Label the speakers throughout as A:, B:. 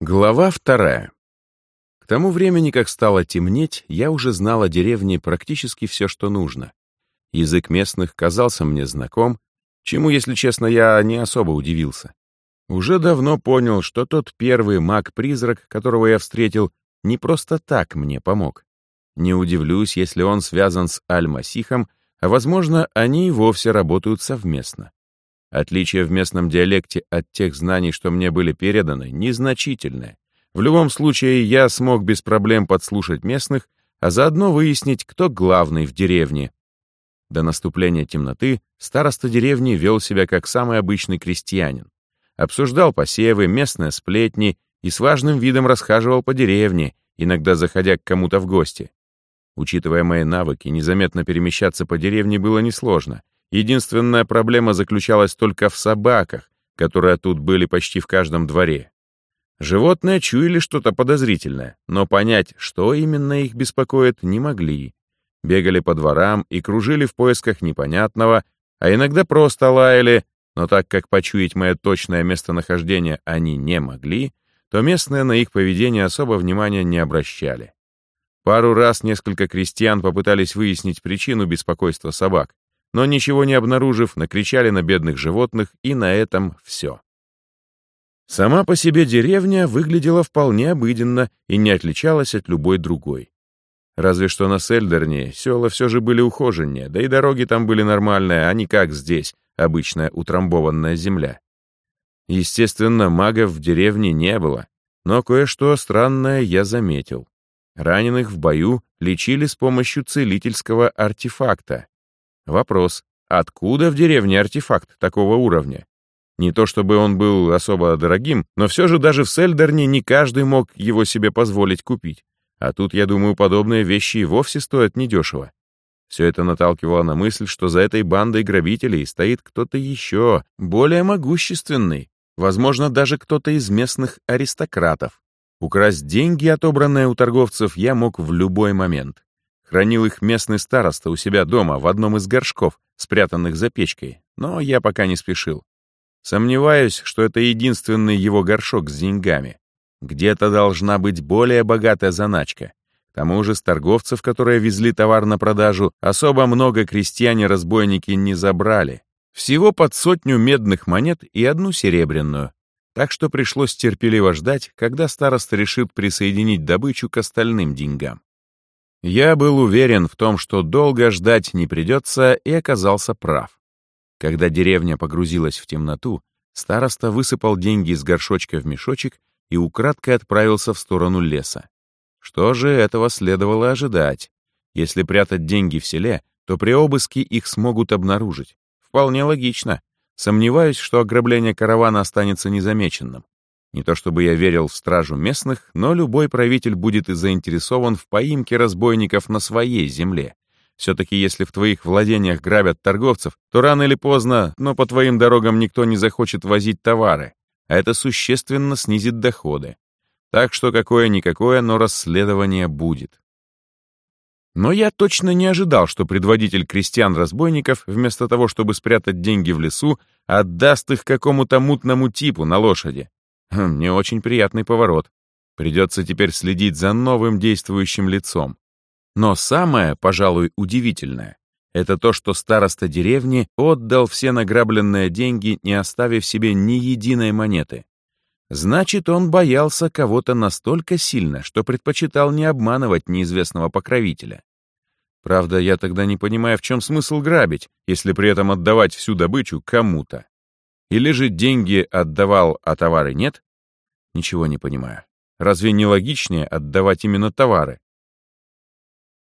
A: Глава вторая. К тому времени, как стало темнеть, я уже знал о деревне практически все, что нужно. Язык местных казался мне знаком, чему, если честно, я не особо удивился. Уже давно понял, что тот первый маг-призрак, которого я встретил, не просто так мне помог. Не удивлюсь, если он связан с Аль-Масихом, а, возможно, они и вовсе работают совместно. Отличие в местном диалекте от тех знаний, что мне были переданы, незначительное. В любом случае, я смог без проблем подслушать местных, а заодно выяснить, кто главный в деревне. До наступления темноты староста деревни вел себя как самый обычный крестьянин. Обсуждал посевы, местные сплетни и с важным видом расхаживал по деревне, иногда заходя к кому-то в гости. Учитывая мои навыки, незаметно перемещаться по деревне было несложно — Единственная проблема заключалась только в собаках, которые тут были почти в каждом дворе. Животные чуяли что-то подозрительное, но понять, что именно их беспокоит, не могли. Бегали по дворам и кружили в поисках непонятного, а иногда просто лаяли, но так как почуять мое точное местонахождение они не могли, то местные на их поведение особо внимания не обращали. Пару раз несколько крестьян попытались выяснить причину беспокойства собак, но ничего не обнаружив, накричали на бедных животных, и на этом все. Сама по себе деревня выглядела вполне обыденно и не отличалась от любой другой. Разве что на Сельдерне села все же были ухоженнее, да и дороги там были нормальные, а не как здесь, обычная утрамбованная земля. Естественно, магов в деревне не было, но кое-что странное я заметил. Раненых в бою лечили с помощью целительского артефакта, Вопрос, откуда в деревне артефакт такого уровня? Не то чтобы он был особо дорогим, но все же даже в Сельдерне не каждый мог его себе позволить купить. А тут, я думаю, подобные вещи и вовсе стоят недешево. Все это наталкивало на мысль, что за этой бандой грабителей стоит кто-то еще, более могущественный, возможно, даже кто-то из местных аристократов. Украсть деньги, отобранные у торговцев, я мог в любой момент. Хранил их местный староста у себя дома в одном из горшков, спрятанных за печкой, но я пока не спешил. Сомневаюсь, что это единственный его горшок с деньгами. Где-то должна быть более богатая заначка. К тому же с торговцев, которые везли товар на продажу, особо много крестьяне-разбойники не забрали. Всего под сотню медных монет и одну серебряную. Так что пришлось терпеливо ждать, когда староста решит присоединить добычу к остальным деньгам. Я был уверен в том, что долго ждать не придется, и оказался прав. Когда деревня погрузилась в темноту, староста высыпал деньги из горшочка в мешочек и украдкой отправился в сторону леса. Что же этого следовало ожидать? Если прятать деньги в селе, то при обыске их смогут обнаружить. Вполне логично. Сомневаюсь, что ограбление каравана останется незамеченным. Не то чтобы я верил в стражу местных, но любой правитель будет и заинтересован в поимке разбойников на своей земле. Все-таки если в твоих владениях грабят торговцев, то рано или поздно, но по твоим дорогам никто не захочет возить товары, а это существенно снизит доходы. Так что какое-никакое, но расследование будет. Но я точно не ожидал, что предводитель крестьян-разбойников, вместо того, чтобы спрятать деньги в лесу, отдаст их какому-то мутному типу на лошади. Хм, не очень приятный поворот. Придется теперь следить за новым действующим лицом. Но самое, пожалуй, удивительное, это то, что староста деревни отдал все награбленные деньги, не оставив себе ни единой монеты. Значит, он боялся кого-то настолько сильно, что предпочитал не обманывать неизвестного покровителя. Правда, я тогда не понимаю, в чем смысл грабить, если при этом отдавать всю добычу кому-то. Или же деньги отдавал, а товары нет? Ничего не понимаю. Разве не логичнее отдавать именно товары?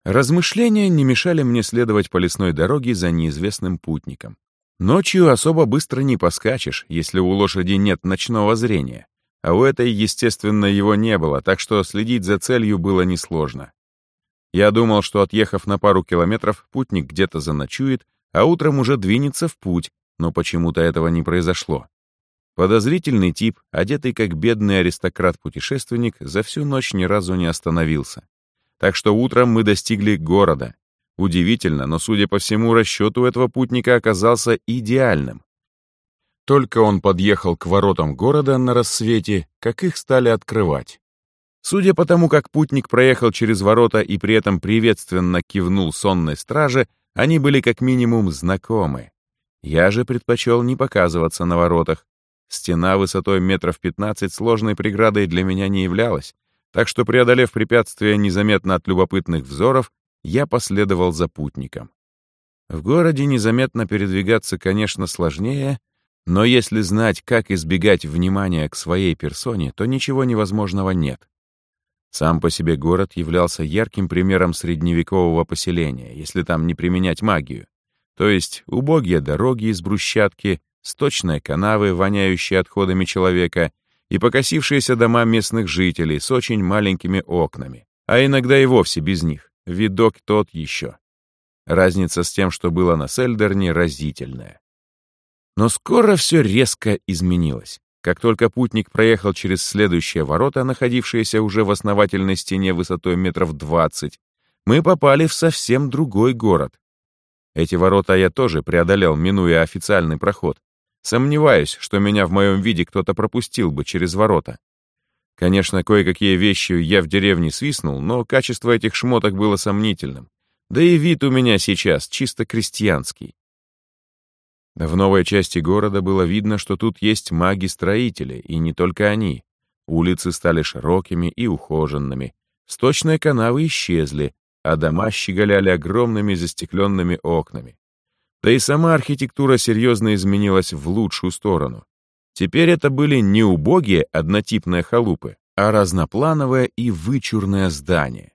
A: Размышления не мешали мне следовать по лесной дороге за неизвестным путником. Ночью особо быстро не поскачешь, если у лошади нет ночного зрения. А у этой, естественно, его не было, так что следить за целью было несложно. Я думал, что отъехав на пару километров, путник где-то заночует, а утром уже двинется в путь, но почему-то этого не произошло. Подозрительный тип, одетый как бедный аристократ-путешественник, за всю ночь ни разу не остановился. Так что утром мы достигли города. Удивительно, но, судя по всему, расчет у этого путника оказался идеальным. Только он подъехал к воротам города на рассвете, как их стали открывать. Судя по тому, как путник проехал через ворота и при этом приветственно кивнул сонной страже, они были как минимум знакомы. Я же предпочел не показываться на воротах. Стена высотой метров пятнадцать сложной преградой для меня не являлась, так что, преодолев препятствие незаметно от любопытных взоров, я последовал за путником. В городе незаметно передвигаться, конечно, сложнее, но если знать, как избегать внимания к своей персоне, то ничего невозможного нет. Сам по себе город являлся ярким примером средневекового поселения, если там не применять магию. То есть убогие дороги из брусчатки, сточные канавы, воняющие отходами человека, и покосившиеся дома местных жителей с очень маленькими окнами, а иногда и вовсе без них. Видок тот еще. Разница с тем, что было на Сельдерне, разительная. Но скоро все резко изменилось. Как только путник проехал через следующие ворота, находившиеся уже в основательной стене высотой метров двадцать, мы попали в совсем другой город. Эти ворота я тоже преодолел, минуя официальный проход. Сомневаюсь, что меня в моем виде кто-то пропустил бы через ворота. Конечно, кое-какие вещи я в деревне свистнул, но качество этих шмоток было сомнительным. Да и вид у меня сейчас чисто крестьянский. В новой части города было видно, что тут есть маги-строители, и не только они. Улицы стали широкими и ухоженными. Сточные канавы исчезли, а дома щеголяли огромными застекленными окнами. Да и сама архитектура серьезно изменилась в лучшую сторону. Теперь это были не убогие однотипные халупы, а разноплановое и вычурное здание.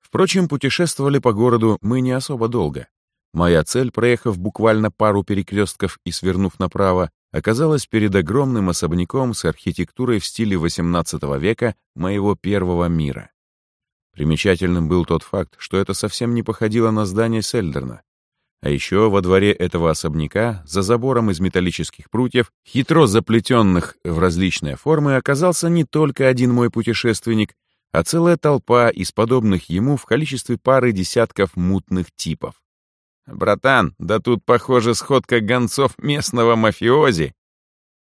A: Впрочем, путешествовали по городу мы не особо долго. Моя цель, проехав буквально пару перекрестков и свернув направо, оказалась перед огромным особняком с архитектурой в стиле XVIII века моего первого мира. Примечательным был тот факт, что это совсем не походило на здание Сельдерна. А еще во дворе этого особняка, за забором из металлических прутьев, хитро заплетенных в различные формы, оказался не только один мой путешественник, а целая толпа из подобных ему в количестве пары десятков мутных типов. «Братан, да тут, похоже, сходка гонцов местного мафиози!»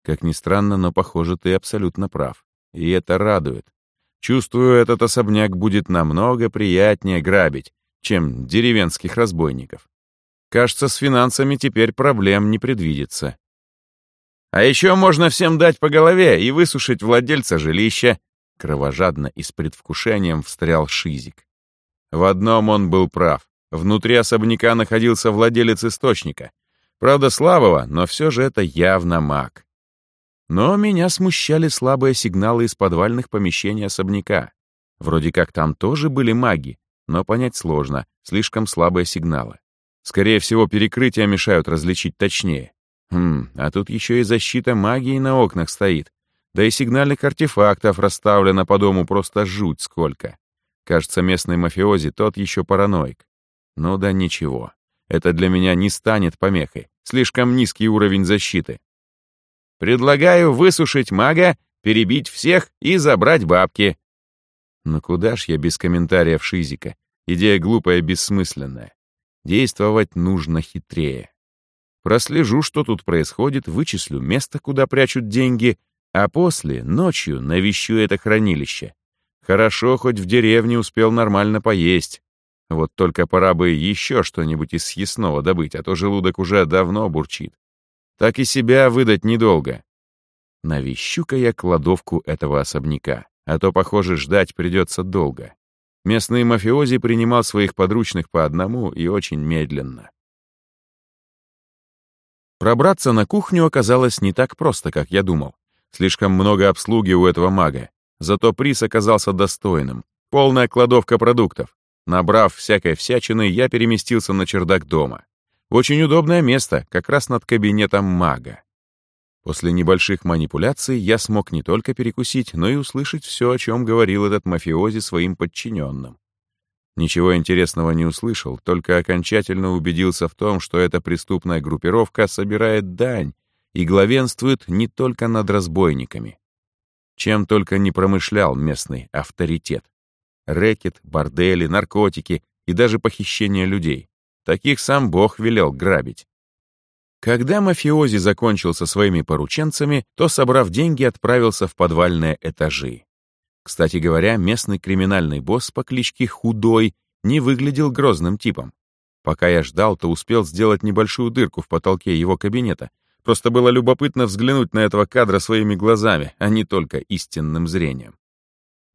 A: Как ни странно, но, похоже, ты абсолютно прав. И это радует. Чувствую, этот особняк будет намного приятнее грабить, чем деревенских разбойников. Кажется, с финансами теперь проблем не предвидится. А еще можно всем дать по голове и высушить владельца жилища. Кровожадно и с предвкушением встрял Шизик. В одном он был прав. Внутри особняка находился владелец источника. Правда, слабого, но все же это явно маг. Но меня смущали слабые сигналы из подвальных помещений особняка. Вроде как там тоже были маги, но понять сложно, слишком слабые сигналы. Скорее всего, перекрытия мешают различить точнее. Хм, а тут еще и защита магии на окнах стоит. Да и сигнальных артефактов расставлено по дому просто жуть сколько. Кажется, местный мафиози тот еще параноик. Ну да ничего. Это для меня не станет помехой. Слишком низкий уровень защиты. Предлагаю высушить мага, перебить всех и забрать бабки. Ну куда ж я без комментариев Шизика? Идея глупая бессмысленная. Действовать нужно хитрее. Прослежу, что тут происходит, вычислю место, куда прячут деньги, а после, ночью, навещу это хранилище. Хорошо, хоть в деревне успел нормально поесть. Вот только пора бы еще что-нибудь из съестного добыть, а то желудок уже давно бурчит. Так и себя выдать недолго. Навещу-ка я кладовку этого особняка, а то, похоже, ждать придется долго. Местный мафиози принимал своих подручных по одному и очень медленно. Пробраться на кухню оказалось не так просто, как я думал. Слишком много обслуги у этого мага. Зато приз оказался достойным. Полная кладовка продуктов. Набрав всякой всячины, я переместился на чердак дома. Очень удобное место, как раз над кабинетом мага. После небольших манипуляций я смог не только перекусить, но и услышать все, о чем говорил этот мафиози своим подчиненным. Ничего интересного не услышал, только окончательно убедился в том, что эта преступная группировка собирает дань и главенствует не только над разбойниками. Чем только не промышлял местный авторитет рэкет, бордели, наркотики и даже похищение людей. Таких сам Бог велел грабить. Когда мафиози закончил со своими порученцами, то, собрав деньги, отправился в подвальные этажи. Кстати говоря, местный криминальный босс по кличке Худой не выглядел грозным типом. Пока я ждал, то успел сделать небольшую дырку в потолке его кабинета. Просто было любопытно взглянуть на этого кадра своими глазами, а не только истинным зрением.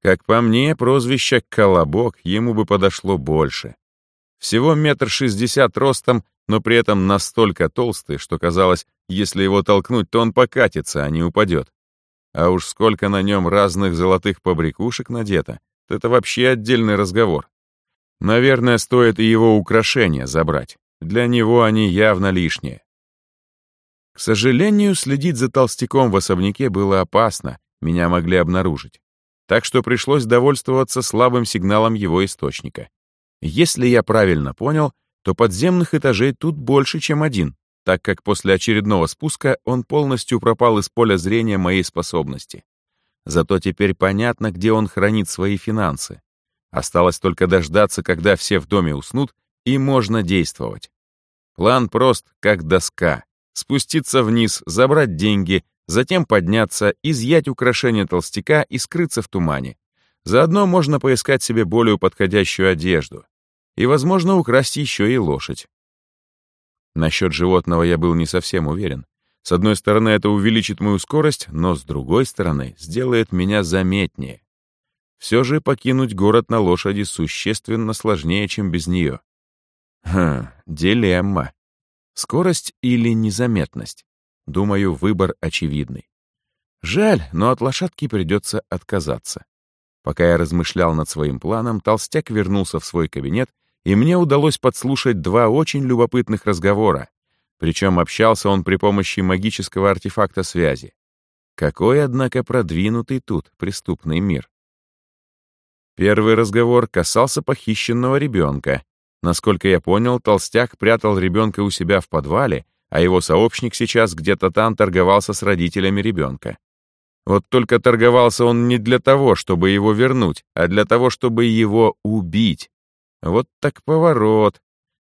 A: Как по мне, прозвище «Колобок» ему бы подошло больше. Всего метр шестьдесят ростом но при этом настолько толстый, что казалось, если его толкнуть, то он покатится, а не упадет. А уж сколько на нем разных золотых побрякушек надето, это вообще отдельный разговор. Наверное, стоит и его украшения забрать. Для него они явно лишние. К сожалению, следить за толстяком в особняке было опасно, меня могли обнаружить. Так что пришлось довольствоваться слабым сигналом его источника. Если я правильно понял, то подземных этажей тут больше, чем один, так как после очередного спуска он полностью пропал из поля зрения моей способности. Зато теперь понятно, где он хранит свои финансы. Осталось только дождаться, когда все в доме уснут, и можно действовать. План прост, как доска. Спуститься вниз, забрать деньги, затем подняться, изъять украшения толстяка и скрыться в тумане. Заодно можно поискать себе более подходящую одежду и, возможно, украсть еще и лошадь. Насчет животного я был не совсем уверен. С одной стороны, это увеличит мою скорость, но с другой стороны, сделает меня заметнее. Все же покинуть город на лошади существенно сложнее, чем без нее. Хм, дилемма. Скорость или незаметность? Думаю, выбор очевидный. Жаль, но от лошадки придется отказаться. Пока я размышлял над своим планом, толстяк вернулся в свой кабинет и мне удалось подслушать два очень любопытных разговора. Причем общался он при помощи магического артефакта связи. Какой, однако, продвинутый тут преступный мир. Первый разговор касался похищенного ребенка. Насколько я понял, толстяк прятал ребенка у себя в подвале, а его сообщник сейчас где-то там торговался с родителями ребенка. Вот только торговался он не для того, чтобы его вернуть, а для того, чтобы его убить. Вот так поворот.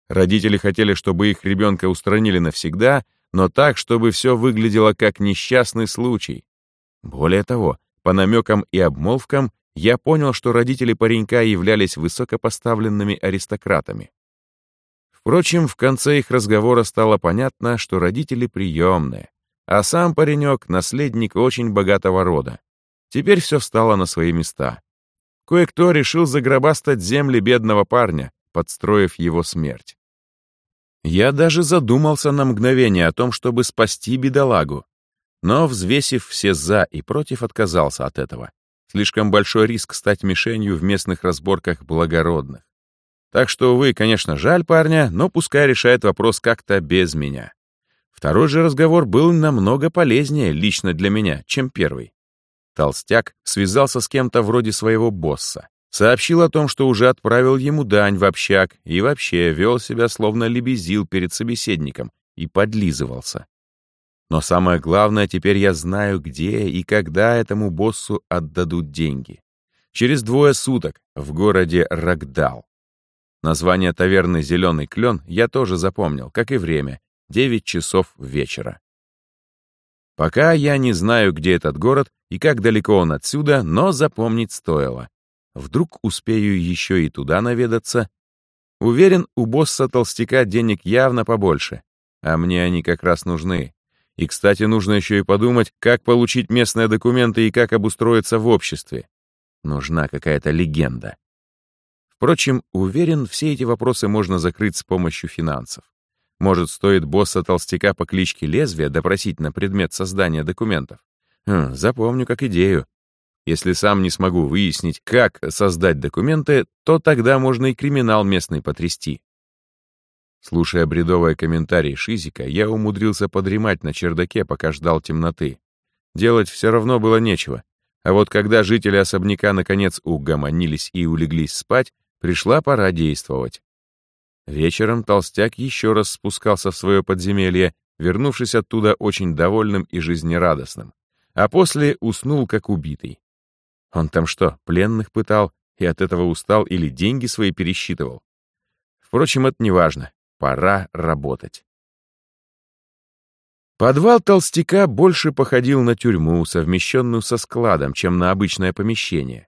A: Родители хотели, чтобы их ребенка устранили навсегда, но так, чтобы все выглядело как несчастный случай. Более того, по намекам и обмолвкам я понял, что родители паренька являлись высокопоставленными аристократами. Впрочем, в конце их разговора стало понятно, что родители приемные, а сам паренек — наследник очень богатого рода. Теперь все встало на свои места. Кое-кто решил загробастать земли бедного парня, подстроив его смерть. Я даже задумался на мгновение о том, чтобы спасти бедолагу. Но, взвесив все «за» и «против», отказался от этого. Слишком большой риск стать мишенью в местных разборках благородных. Так что, увы, конечно, жаль парня, но пускай решает вопрос как-то без меня. Второй же разговор был намного полезнее лично для меня, чем первый. Толстяк связался с кем-то вроде своего босса, сообщил о том, что уже отправил ему дань в общак и вообще вел себя словно лебезил перед собеседником и подлизывался. Но самое главное, теперь я знаю, где и когда этому боссу отдадут деньги. Через двое суток в городе Рагдал. Название таверны «Зеленый клен» я тоже запомнил, как и время — 9 часов вечера. Пока я не знаю, где этот город и как далеко он отсюда, но запомнить стоило. Вдруг успею еще и туда наведаться. Уверен, у босса толстяка денег явно побольше, а мне они как раз нужны. И, кстати, нужно еще и подумать, как получить местные документы и как обустроиться в обществе. Нужна какая-то легенда. Впрочем, уверен, все эти вопросы можно закрыть с помощью финансов. Может, стоит босса-толстяка по кличке Лезвия допросить на предмет создания документов? Хм, запомню как идею. Если сам не смогу выяснить, как создать документы, то тогда можно и криминал местный потрясти. Слушая бредовые комментарии Шизика, я умудрился подремать на чердаке, пока ждал темноты. Делать все равно было нечего. А вот когда жители особняка наконец угомонились и улеглись спать, пришла пора действовать. Вечером толстяк еще раз спускался в свое подземелье, вернувшись оттуда очень довольным и жизнерадостным, а после уснул как убитый. Он там что, пленных пытал и от этого устал или деньги свои пересчитывал? Впрочем, это не важно. Пора работать. Подвал толстяка больше походил на тюрьму, совмещенную со складом, чем на обычное помещение.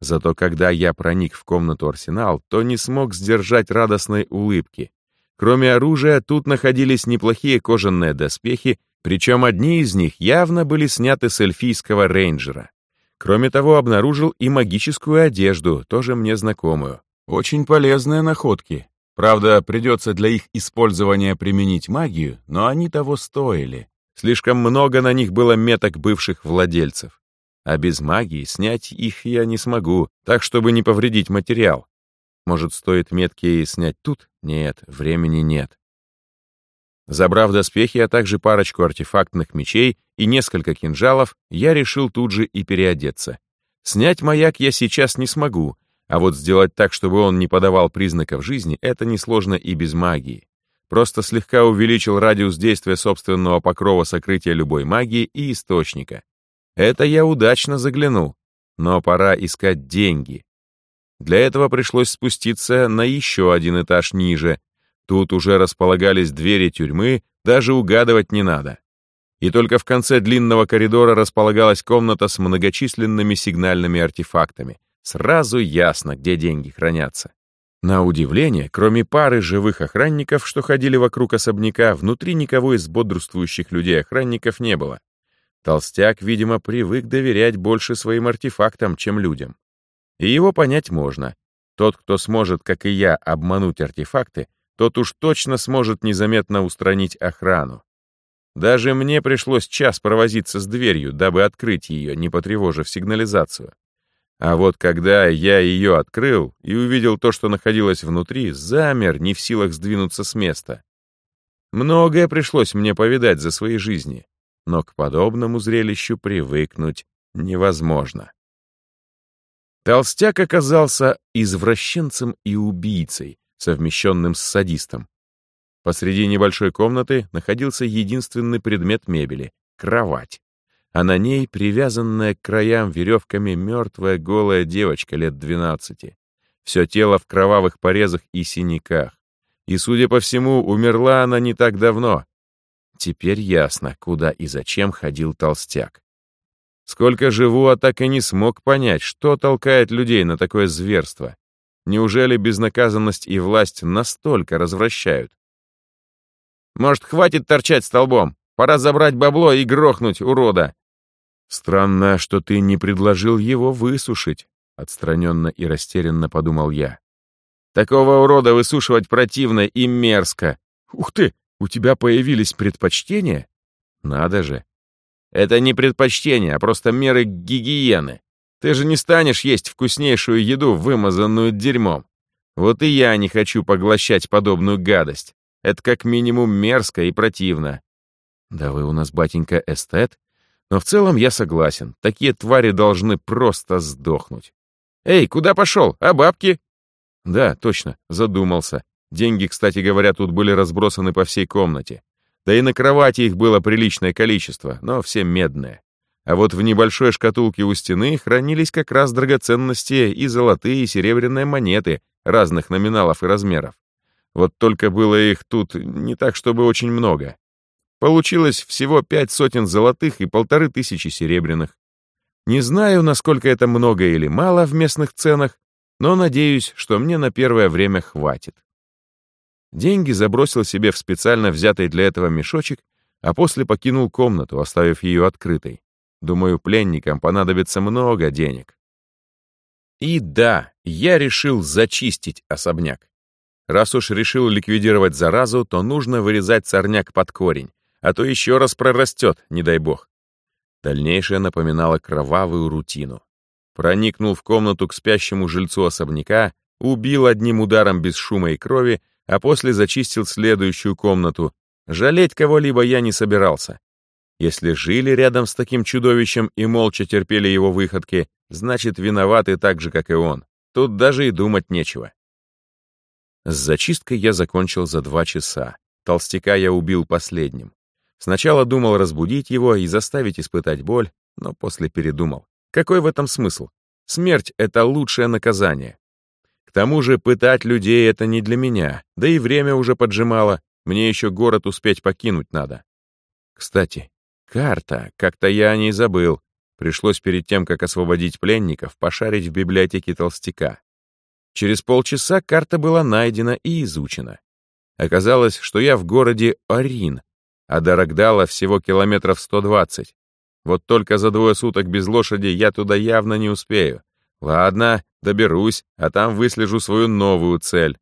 A: Зато когда я проник в комнату арсенал, то не смог сдержать радостной улыбки. Кроме оружия, тут находились неплохие кожаные доспехи, причем одни из них явно были сняты с эльфийского рейнджера. Кроме того, обнаружил и магическую одежду, тоже мне знакомую. Очень полезные находки. Правда, придется для их использования применить магию, но они того стоили. Слишком много на них было меток бывших владельцев. А без магии снять их я не смогу, так, чтобы не повредить материал. Может, стоит метки снять тут? Нет, времени нет. Забрав доспехи, а также парочку артефактных мечей и несколько кинжалов, я решил тут же и переодеться. Снять маяк я сейчас не смогу, а вот сделать так, чтобы он не подавал признаков жизни, это несложно и без магии. Просто слегка увеличил радиус действия собственного покрова сокрытия любой магии и источника. Это я удачно заглянул, но пора искать деньги. Для этого пришлось спуститься на еще один этаж ниже. Тут уже располагались двери тюрьмы, даже угадывать не надо. И только в конце длинного коридора располагалась комната с многочисленными сигнальными артефактами. Сразу ясно, где деньги хранятся. На удивление, кроме пары живых охранников, что ходили вокруг особняка, внутри никого из бодрствующих людей-охранников не было. Толстяк, видимо, привык доверять больше своим артефактам, чем людям. И его понять можно. Тот, кто сможет, как и я, обмануть артефакты, тот уж точно сможет незаметно устранить охрану. Даже мне пришлось час провозиться с дверью, дабы открыть ее, не потревожив сигнализацию. А вот когда я ее открыл и увидел то, что находилось внутри, замер, не в силах сдвинуться с места. Многое пришлось мне повидать за своей жизни, но к подобному зрелищу привыкнуть невозможно. Толстяк оказался извращенцем и убийцей, совмещенным с садистом. Посреди небольшой комнаты находился единственный предмет мебели — кровать. А на ней привязанная к краям веревками мертвая голая девочка лет 12. Все тело в кровавых порезах и синяках. И, судя по всему, умерла она не так давно. Теперь ясно, куда и зачем ходил толстяк. Сколько живу, а так и не смог понять, что толкает людей на такое зверство. Неужели безнаказанность и власть настолько развращают? Может, хватит торчать столбом? Пора забрать бабло и грохнуть урода. Странно, что ты не предложил его высушить, отстраненно и растерянно подумал я. Такого урода высушивать противно и мерзко. Ух ты, у тебя появились предпочтения? Надо же, это не предпочтение, а просто меры гигиены. Ты же не станешь есть вкуснейшую еду, вымазанную дерьмом. Вот и я не хочу поглощать подобную гадость. Это как минимум мерзко и противно. Да вы у нас, батенька, эстет. Но в целом я согласен. Такие твари должны просто сдохнуть. Эй, куда пошел? А бабки? Да, точно, задумался. Деньги, кстати говоря, тут были разбросаны по всей комнате. Да и на кровати их было приличное количество, но все медные. А вот в небольшой шкатулке у стены хранились как раз драгоценности и золотые, и серебряные монеты разных номиналов и размеров. Вот только было их тут не так, чтобы очень много. Получилось всего пять сотен золотых и полторы тысячи серебряных. Не знаю, насколько это много или мало в местных ценах, но надеюсь, что мне на первое время хватит. Деньги забросил себе в специально взятый для этого мешочек, а после покинул комнату, оставив ее открытой. Думаю, пленникам понадобится много денег. И да, я решил зачистить особняк. Раз уж решил ликвидировать заразу, то нужно вырезать сорняк под корень, а то еще раз прорастет, не дай бог. Дальнейшее напоминало кровавую рутину. Проникнул в комнату к спящему жильцу особняка, убил одним ударом без шума и крови, а после зачистил следующую комнату. Жалеть кого-либо я не собирался. Если жили рядом с таким чудовищем и молча терпели его выходки, значит, виноваты так же, как и он. Тут даже и думать нечего. С зачисткой я закончил за два часа. Толстяка я убил последним. Сначала думал разбудить его и заставить испытать боль, но после передумал. Какой в этом смысл? Смерть — это лучшее наказание тому же пытать людей — это не для меня, да и время уже поджимало, мне еще город успеть покинуть надо. Кстати, карта, как-то я о ней забыл. Пришлось перед тем, как освободить пленников, пошарить в библиотеке толстяка. Через полчаса карта была найдена и изучена. Оказалось, что я в городе Орин, а до Рогдала всего километров 120. Вот только за двое суток без лошади я туда явно не успею. Ладно, доберусь, а там выслежу свою новую цель.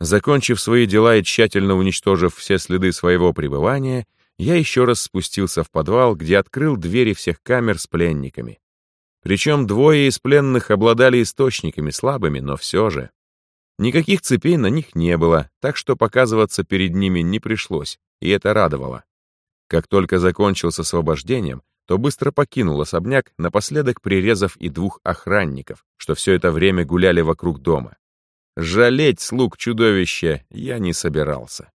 A: Закончив свои дела и тщательно уничтожив все следы своего пребывания, я еще раз спустился в подвал, где открыл двери всех камер с пленниками. Причем двое из пленных обладали источниками слабыми, но все же. Никаких цепей на них не было, так что показываться перед ними не пришлось, и это радовало. Как только закончил с освобождением, то быстро покинул особняк, напоследок прирезав и двух охранников, что все это время гуляли вокруг дома. Жалеть слуг чудовища я не собирался.